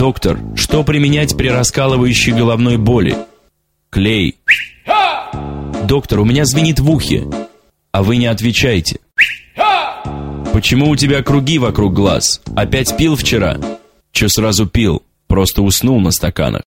Доктор, что применять при раскалывающей головной боли? Клей. Доктор, у меня звенит в ухе. А вы не отвечаете. Почему у тебя круги вокруг глаз? Опять пил вчера? Че сразу пил? Просто уснул на стаканах.